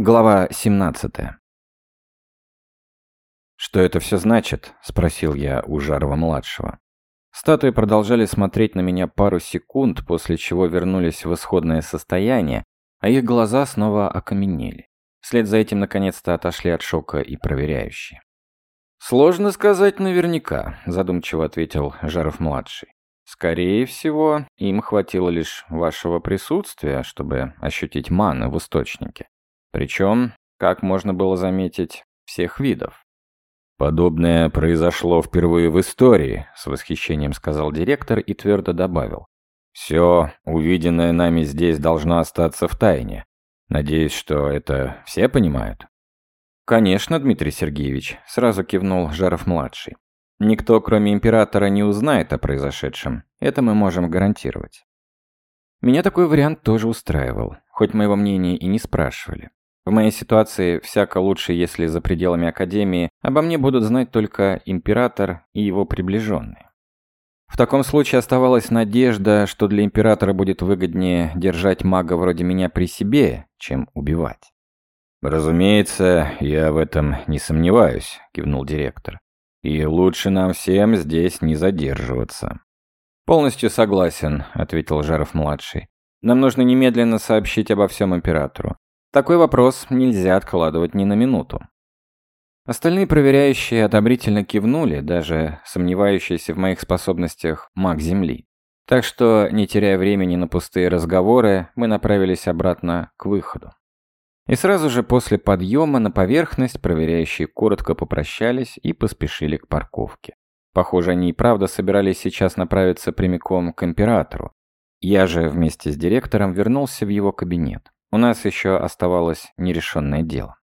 Глава 17. «Что это все значит?» – спросил я у Жарова-младшего. Статуи продолжали смотреть на меня пару секунд, после чего вернулись в исходное состояние, а их глаза снова окаменели. Вслед за этим наконец-то отошли от шока и проверяющие. «Сложно сказать наверняка», – задумчиво ответил Жаров-младший. «Скорее всего, им хватило лишь вашего присутствия, чтобы ощутить маны в источнике. Причем, как можно было заметить, всех видов. «Подобное произошло впервые в истории», — с восхищением сказал директор и твердо добавил. «Все, увиденное нами здесь должно остаться в тайне. Надеюсь, что это все понимают?» «Конечно, Дмитрий Сергеевич», — сразу кивнул Жаров-младший. «Никто, кроме императора, не узнает о произошедшем. Это мы можем гарантировать». Меня такой вариант тоже устраивал, хоть моего мнения и не спрашивали. В моей ситуации всяко лучше, если за пределами Академии обо мне будут знать только Император и его приближенные. В таком случае оставалась надежда, что для Императора будет выгоднее держать мага вроде меня при себе, чем убивать. «Разумеется, я в этом не сомневаюсь», — кивнул директор. «И лучше нам всем здесь не задерживаться». «Полностью согласен», — ответил Жаров-младший. «Нам нужно немедленно сообщить обо всем Императору. Такой вопрос нельзя откладывать ни на минуту. Остальные проверяющие одобрительно кивнули, даже сомневающиеся в моих способностях маг Земли. Так что, не теряя времени на пустые разговоры, мы направились обратно к выходу. И сразу же после подъема на поверхность проверяющие коротко попрощались и поспешили к парковке. Похоже, они и правда собирались сейчас направиться прямиком к императору. Я же вместе с директором вернулся в его кабинет. У нас еще оставалось нерешенное дело.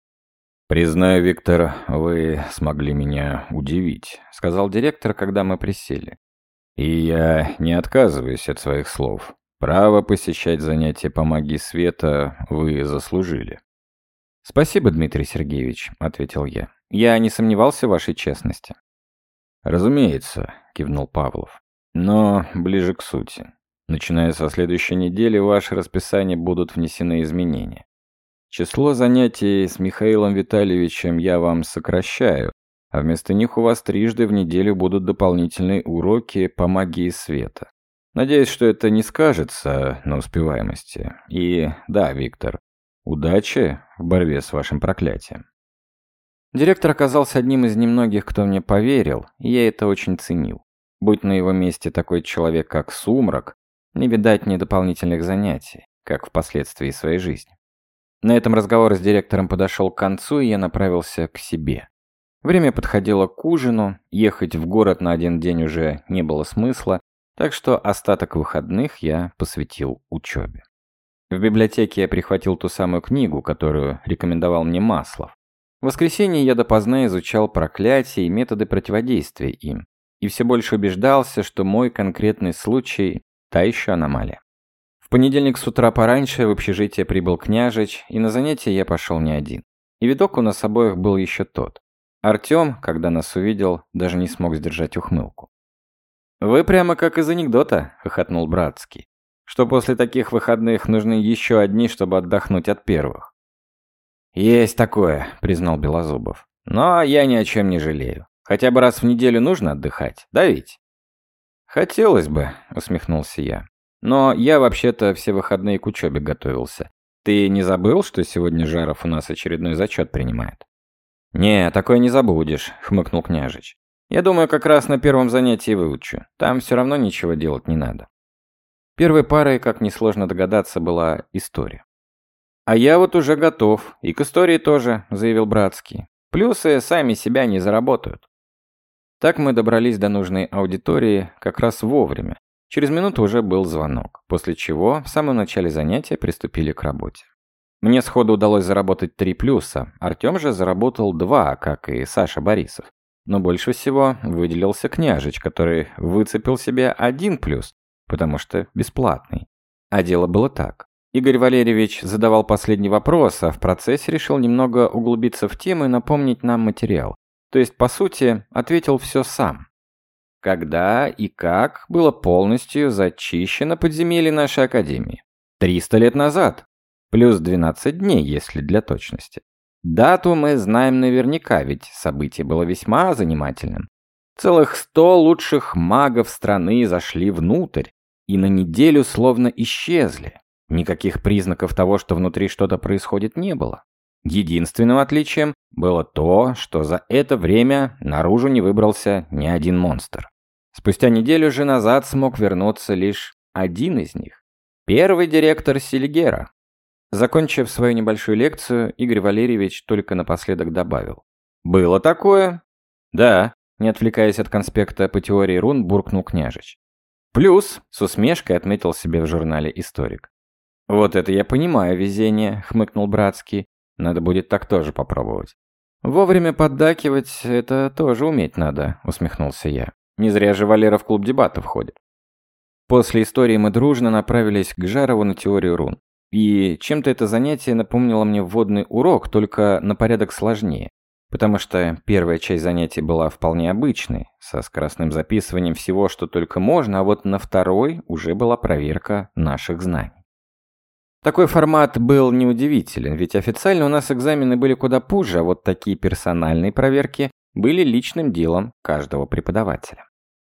«Признаю, Виктор, вы смогли меня удивить», — сказал директор, когда мы присели. «И я не отказываюсь от своих слов. Право посещать занятия по магии света вы заслужили». «Спасибо, Дмитрий Сергеевич», — ответил я. «Я не сомневался в вашей честности». «Разумеется», — кивнул Павлов. «Но ближе к сути. Начиная со следующей недели в ваше расписание будут внесены изменения. Число занятий с Михаилом Витальевичем я вам сокращаю, а вместо них у вас трижды в неделю будут дополнительные уроки по магии света. Надеюсь, что это не скажется на успеваемости. И да, Виктор, удачи в борьбе с вашим проклятием. Директор оказался одним из немногих, кто мне поверил, и я это очень ценил. Будь на его месте такой человек, как Сумрак, не видать мне дополнительных занятий, как впоследствии своей жизни. На этом разговор с директором подошел к концу, и я направился к себе. Время подходило к ужину, ехать в город на один день уже не было смысла, так что остаток выходных я посвятил учебе. В библиотеке я прихватил ту самую книгу, которую рекомендовал мне Маслов. В воскресенье я допоздна изучал проклятия и методы противодействия им, и все больше убеждался, что мой конкретный случай Та еще аномалия. В понедельник с утра пораньше в общежитие прибыл княжич, и на занятие я пошел не один. И видок у нас обоих был еще тот. Артем, когда нас увидел, даже не смог сдержать ухмылку. «Вы прямо как из анекдота», — хохотнул Братский. «Что после таких выходных нужны еще одни, чтобы отдохнуть от первых». «Есть такое», — признал Белозубов. «Но я ни о чем не жалею. Хотя бы раз в неделю нужно отдыхать, да ведь?» «Хотелось бы», — усмехнулся я. «Но я вообще-то все выходные к учебе готовился. Ты не забыл, что сегодня Жаров у нас очередной зачет принимает?» «Не, такое не забудешь», — хмыкнул княжич. «Я думаю, как раз на первом занятии выучу. Там все равно ничего делать не надо». Первой парой, как несложно догадаться, была история. «А я вот уже готов. И к истории тоже», — заявил Братский. «Плюсы сами себя не заработают». Так мы добрались до нужной аудитории как раз вовремя. Через минуту уже был звонок, после чего в самом начале занятия приступили к работе. Мне сходу удалось заработать три плюса, Артем же заработал два, как и Саша Борисов. Но больше всего выделился княжич, который выцепил себе один плюс, потому что бесплатный. А дело было так. Игорь Валерьевич задавал последний вопрос, а в процессе решил немного углубиться в тему и напомнить нам материал. То есть, по сути, ответил все сам. Когда и как было полностью зачищено подземелье нашей Академии? 300 лет назад. Плюс 12 дней, если для точности. Дату мы знаем наверняка, ведь событие было весьма занимательным. Целых сто лучших магов страны зашли внутрь и на неделю словно исчезли. Никаких признаков того, что внутри что-то происходит, не было. Единственным отличием было то, что за это время наружу не выбрался ни один монстр. Спустя неделю же назад смог вернуться лишь один из них. Первый директор Сильгера. Закончив свою небольшую лекцию, Игорь Валерьевич только напоследок добавил. «Было такое?» «Да», не отвлекаясь от конспекта по теории рун, буркнул княжич. «Плюс», — с усмешкой отметил себе в журнале историк. «Вот это я понимаю везение», — хмыкнул Братский. «Надо будет так тоже попробовать». «Вовремя поддакивать — это тоже уметь надо», — усмехнулся я. «Не зря же Валера в клуб дебатов ходит». После истории мы дружно направились к Жарову на теорию рун. И чем-то это занятие напомнило мне вводный урок, только на порядок сложнее. Потому что первая часть занятий была вполне обычной, со скоростным записыванием всего, что только можно, а вот на второй уже была проверка наших знаний. Такой формат был неудивителен, ведь официально у нас экзамены были куда позже, а вот такие персональные проверки были личным делом каждого преподавателя.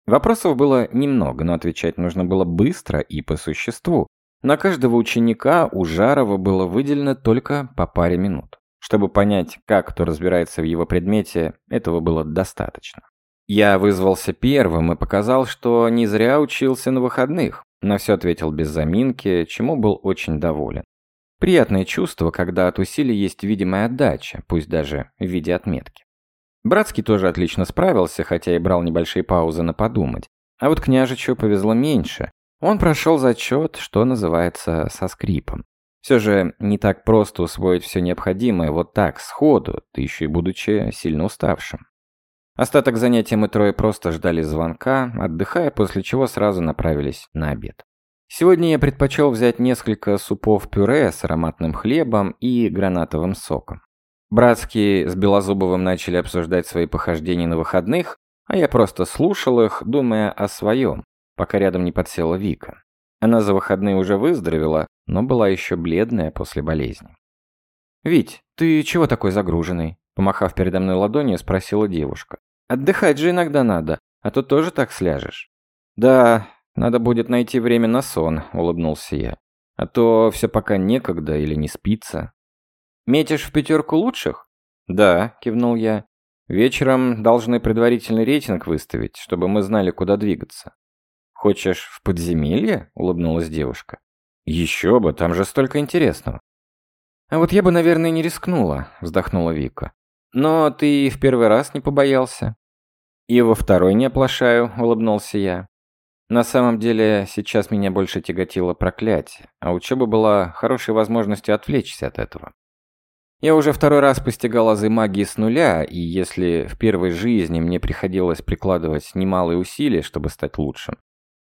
Вопросов было немного, но отвечать нужно было быстро и по существу. На каждого ученика у Жарова было выделено только по паре минут. Чтобы понять, как кто разбирается в его предмете, этого было достаточно. Я вызвался первым и показал, что не зря учился на выходных. На все ответил без заминки, чему был очень доволен. Приятное чувство, когда от усилий есть видимая отдача, пусть даже в виде отметки. Братский тоже отлично справился, хотя и брал небольшие паузы на подумать. А вот княжичу повезло меньше. Он прошел зачет, что называется, со скрипом. Все же не так просто усвоить все необходимое вот так, сходу, да еще и будучи сильно уставшим. Остаток занятия мы трое просто ждали звонка, отдыхая, после чего сразу направились на обед. Сегодня я предпочел взять несколько супов пюре с ароматным хлебом и гранатовым соком. Братские с Белозубовым начали обсуждать свои похождения на выходных, а я просто слушал их, думая о своем, пока рядом не подсела Вика. Она за выходные уже выздоровела, но была еще бледная после болезни. «Вить, ты чего такой загруженный?» Помахав передо мной ладонью, спросила девушка. Отдыхать же иногда надо, а то тоже так сляжешь. Да, надо будет найти время на сон, улыбнулся я. А то все пока некогда или не спится. Метишь в пятерку лучших? Да, кивнул я. Вечером должны предварительный рейтинг выставить, чтобы мы знали, куда двигаться. Хочешь в подземелье? улыбнулась девушка. Еще бы, там же столько интересного. А вот я бы, наверное, не рискнула, вздохнула Вика. Но ты в первый раз не побоялся. И во второй не оплошаю, улыбнулся я. На самом деле, сейчас меня больше тяготило проклятие, а учеба была хорошей возможностью отвлечься от этого. Я уже второй раз постигал азы магии с нуля, и если в первой жизни мне приходилось прикладывать немалые усилия, чтобы стать лучшим,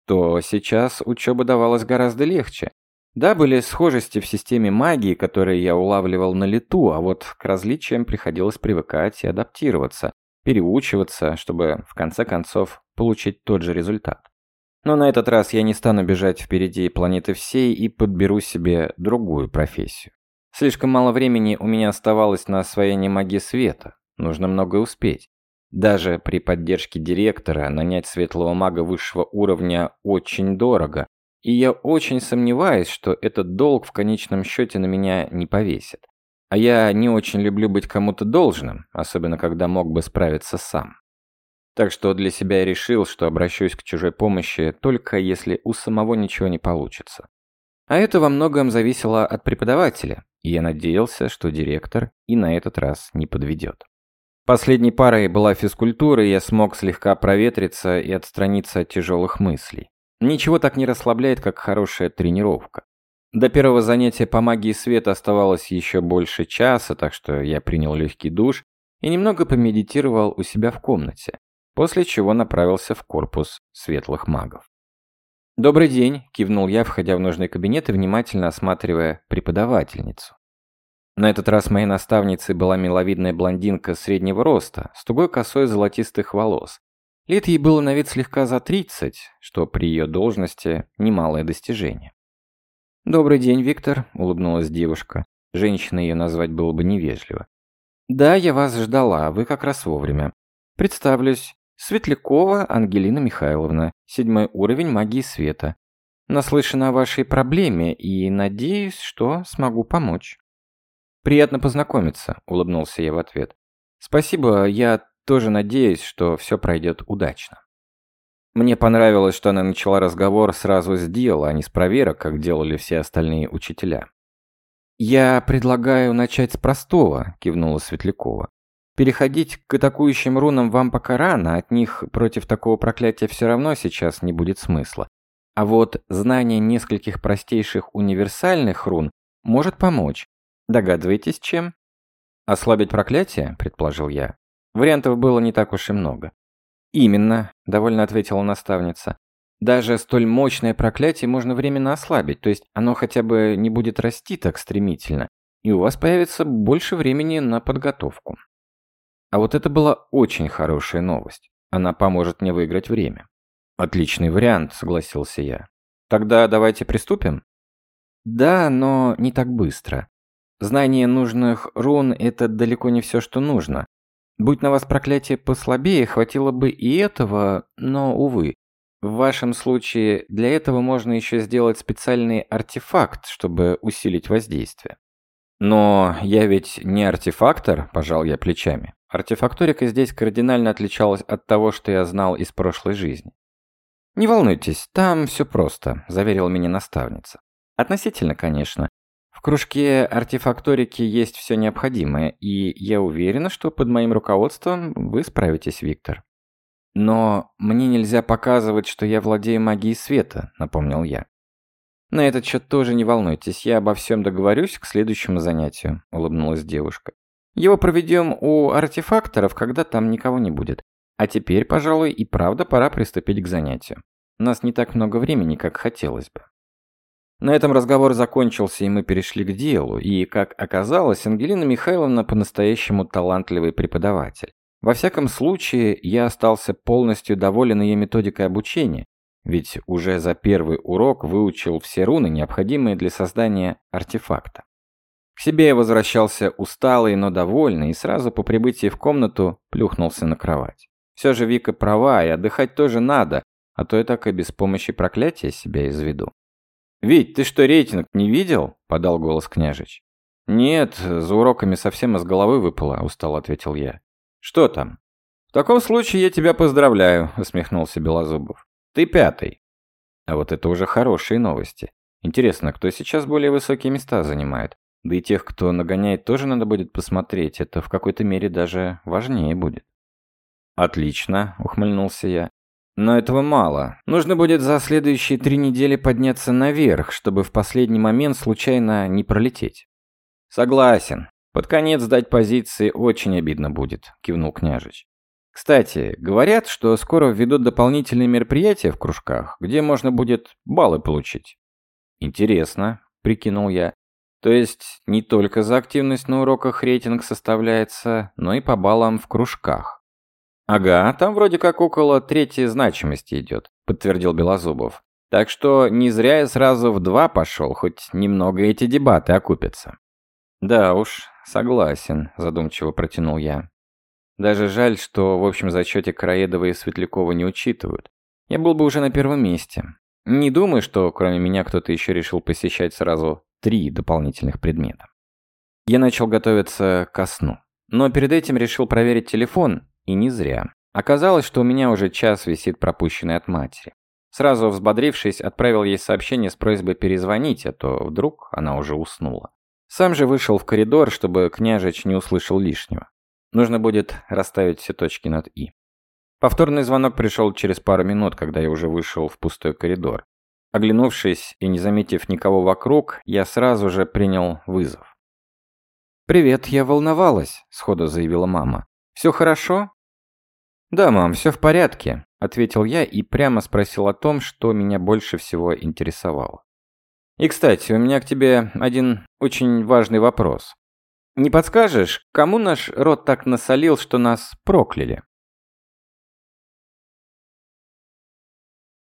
то сейчас учеба давалась гораздо легче, да, были схожести в системе магии, которые я улавливал на лету, а вот к различиям приходилось привыкать и адаптироваться, переучиваться, чтобы в конце концов получить тот же результат. Но на этот раз я не стану бежать впереди планеты всей и подберу себе другую профессию. Слишком мало времени у меня оставалось на освоение магии света, нужно многое успеть. Даже при поддержке директора нанять светлого мага высшего уровня очень дорого, и я очень сомневаюсь, что этот долг в конечном счете на меня не повесит. А я не очень люблю быть кому-то должным, особенно когда мог бы справиться сам. Так что для себя я решил, что обращусь к чужой помощи только если у самого ничего не получится. А это во многом зависело от преподавателя, и я надеялся, что директор и на этот раз не подведет. Последней парой была физкультура, и я смог слегка проветриться и отстраниться от тяжелых мыслей. Ничего так не расслабляет, как хорошая тренировка. До первого занятия по магии света оставалось еще больше часа, так что я принял легкий душ и немного помедитировал у себя в комнате, после чего направился в корпус светлых магов. «Добрый день», – кивнул я, входя в нужный кабинет и внимательно осматривая преподавательницу. На этот раз моей наставницей была миловидная блондинка среднего роста, с тугой косой золотистых волос, Лет ей было на вид слегка за 30, что при ее должности немалое достижение. «Добрый день, Виктор», — улыбнулась девушка. Женщина ее назвать было бы невежливо. «Да, я вас ждала, вы как раз вовремя. Представлюсь. Светлякова Ангелина Михайловна, седьмой уровень магии света. Наслышана о вашей проблеме и надеюсь, что смогу помочь». «Приятно познакомиться», — улыбнулся я в ответ. «Спасибо, я тоже надеюсь, что все пройдет удачно». Мне понравилось, что она начала разговор сразу с дела, а не с проверок, как делали все остальные учителя. «Я предлагаю начать с простого», – кивнула Светлякова. «Переходить к атакующим рунам вам пока рано, от них против такого проклятия все равно сейчас не будет смысла. А вот знание нескольких простейших универсальных рун может помочь. Догадываетесь, чем?» «Ослабить проклятие?» – предположил я. Вариантов было не так уж и много. «Именно», – довольно ответила наставница. «Даже столь мощное проклятие можно временно ослабить, то есть оно хотя бы не будет расти так стремительно, и у вас появится больше времени на подготовку». А вот это была очень хорошая новость. Она поможет мне выиграть время. «Отличный вариант», – согласился я. «Тогда давайте приступим?» «Да, но не так быстро. Знание нужных рун – это далеко не все, что нужно. Будь на вас проклятие послабее, хватило бы и этого, но, увы. В вашем случае для этого можно еще сделать специальный артефакт, чтобы усилить воздействие. Но я ведь не артефактор, пожал я плечами. Артефакторика здесь кардинально отличалась от того, что я знал из прошлой жизни. «Не волнуйтесь, там все просто», – заверила меня наставница. «Относительно, конечно кружке артефакторики есть все необходимое, и я уверена, что под моим руководством вы справитесь, Виктор. Но мне нельзя показывать, что я владею магией света, напомнил я. На этот счет тоже не волнуйтесь, я обо всем договорюсь к следующему занятию, улыбнулась девушка. Его проведем у артефакторов, когда там никого не будет. А теперь, пожалуй, и правда пора приступить к занятию. У нас не так много времени, как хотелось бы. На этом разговор закончился, и мы перешли к делу, и, как оказалось, Ангелина Михайловна по-настоящему талантливый преподаватель. Во всяком случае, я остался полностью доволен ее методикой обучения, ведь уже за первый урок выучил все руны, необходимые для создания артефакта. К себе я возвращался усталый, но довольный, и сразу по прибытии в комнату плюхнулся на кровать. Все же Вика права, и отдыхать тоже надо, а то я так и без помощи проклятия себя изведу. «Вить, ты что, рейтинг не видел?» – подал голос княжич. «Нет, за уроками совсем из головы выпало», – устал ответил я. «Что там?» «В таком случае я тебя поздравляю», – усмехнулся Белозубов. «Ты пятый». А вот это уже хорошие новости. Интересно, кто сейчас более высокие места занимает? Да и тех, кто нагоняет, тоже надо будет посмотреть. Это в какой-то мере даже важнее будет. «Отлично», – ухмыльнулся я. Но этого мало. Нужно будет за следующие три недели подняться наверх, чтобы в последний момент случайно не пролететь. Согласен. Под конец сдать позиции очень обидно будет, кивнул княжич. Кстати, говорят, что скоро введут дополнительные мероприятия в кружках, где можно будет баллы получить. Интересно, прикинул я. То есть не только за активность на уроках рейтинг составляется, но и по баллам в кружках. «Ага, там вроде как около третьей значимости идет», — подтвердил Белозубов. «Так что не зря я сразу в два пошел, хоть немного эти дебаты окупятся». «Да уж, согласен», — задумчиво протянул я. «Даже жаль, что в общем зачете Краедова и Светлякова не учитывают. Я был бы уже на первом месте. Не думаю, что кроме меня кто-то еще решил посещать сразу три дополнительных предмета». Я начал готовиться ко сну. Но перед этим решил проверить телефон и не зря. Оказалось, что у меня уже час висит пропущенный от матери. Сразу взбодрившись, отправил ей сообщение с просьбой перезвонить, а то вдруг она уже уснула. Сам же вышел в коридор, чтобы княжич не услышал лишнего. Нужно будет расставить все точки над «и». Повторный звонок пришел через пару минут, когда я уже вышел в пустой коридор. Оглянувшись и не заметив никого вокруг, я сразу же принял вызов. «Привет, я волновалась», — сходу заявила мама. «Все хорошо?» «Да, мам, все в порядке», — ответил я и прямо спросил о том, что меня больше всего интересовало. «И, кстати, у меня к тебе один очень важный вопрос. Не подскажешь, кому наш род так насолил, что нас прокляли?»